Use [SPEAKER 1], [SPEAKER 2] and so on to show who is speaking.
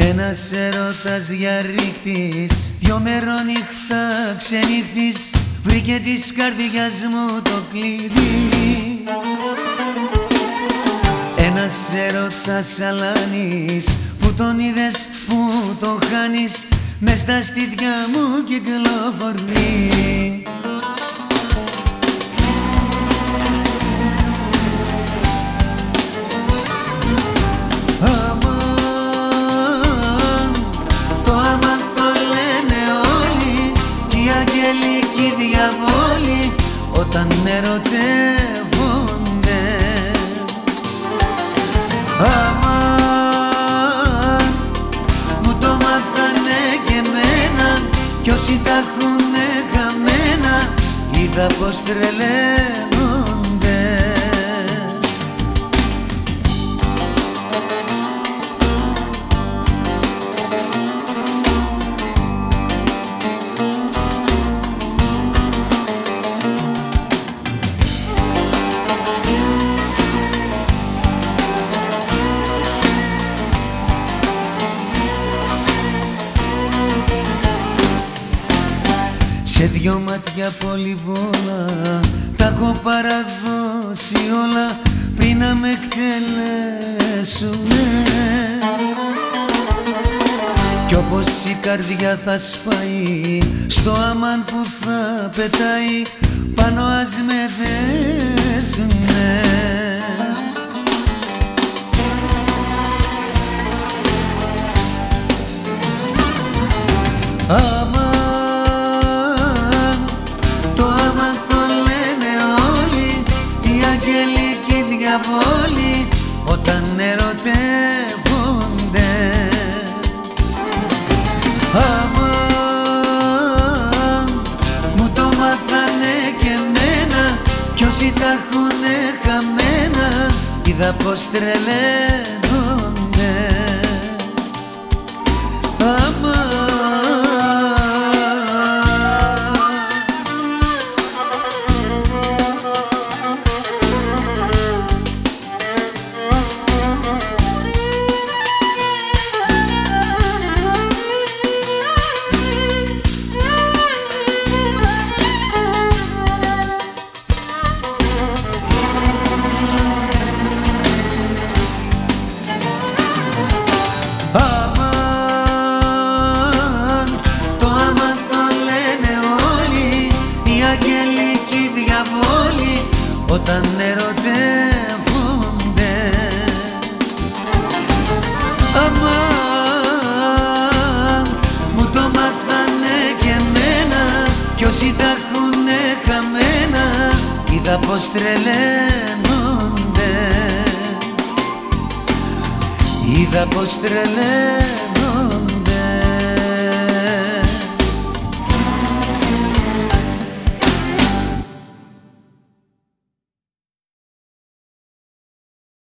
[SPEAKER 1] Ένας έρωτας διαρρήκτης Δυο μερονύχτα ξενύχτης Βρήκε της καρδιάς μου το κλειδί. Ένας έρωτας αλάνης Που τον είδες που το χάνεις Μες στα στήθια μου κυκλοφορεί όταν ερωτεύονται. Αμάν μου το μάθανε και εμένα κι όσοι τα έχουνε χαμένα είδα πως τρελαίνουν Σε δυο μάτια πολυβόλα τα έχω παραδώσει όλα πριν να με εκτελέσουνε. Κι όπως η καρδιά θα σφάει στο αμάν που θα πετάει πάνω ας με δέσουνε. Όταν τα έχουνε χαμένα. Είδα πως τρελαίνονται είδα πως τρελαίνονται. Είδα πως τρελαίνονται